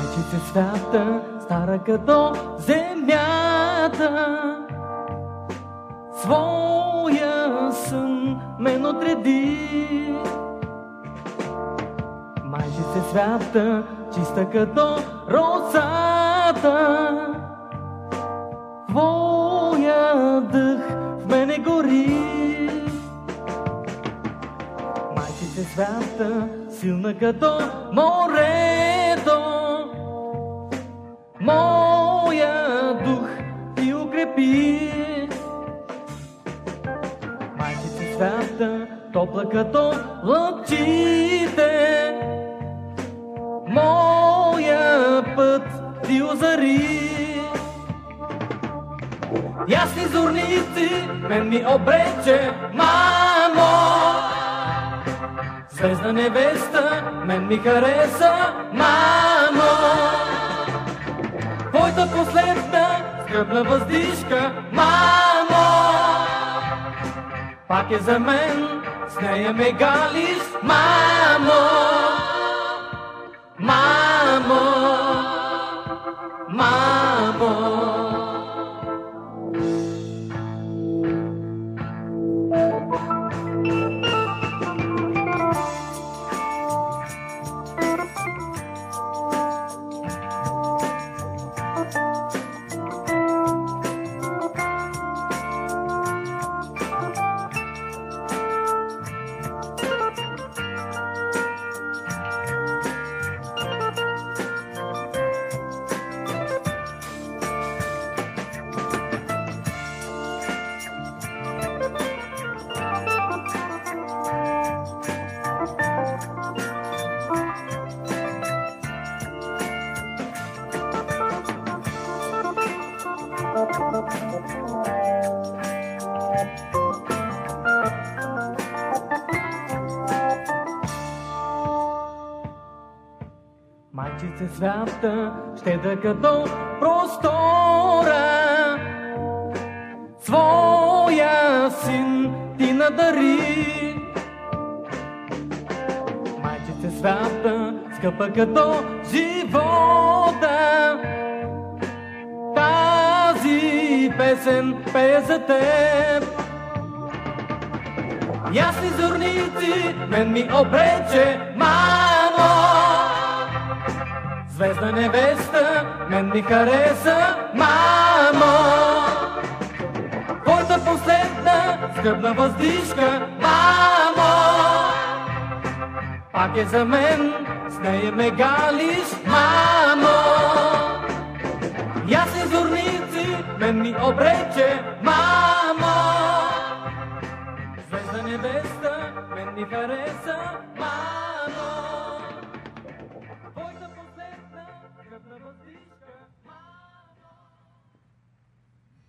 се свята, стара като земята. Своя сън мен отреди. Майче се свята, чиста като розата. Твоя дъх в мене гори. Майче се свята, силна като морето. Свята, топла като лъчите. Моя път ти озари. Ясни зорници, мен ми обрече, мамо. Звезда невеста, мен ми хареса, мамо. Твоята последна, скръбна въздишка, мамо. Пак е за мен, с нея ме галиш, мамо. Майчице свята, ще да като простора. Своя син ти надари. Майчице свята, скъпа като живота. Тази песен пее за теб. Ясни зорници, мен ми обрече, мамо. Звезда невеста, мен ми хареса, мамо. Твоята последна, скъпна въздишка, мамо. Пак е за мен, с нея ме галиш, мамо. Ясни зорници, мен ми обрече, мамо. Звезда невеста, мен ми хареса, мамо.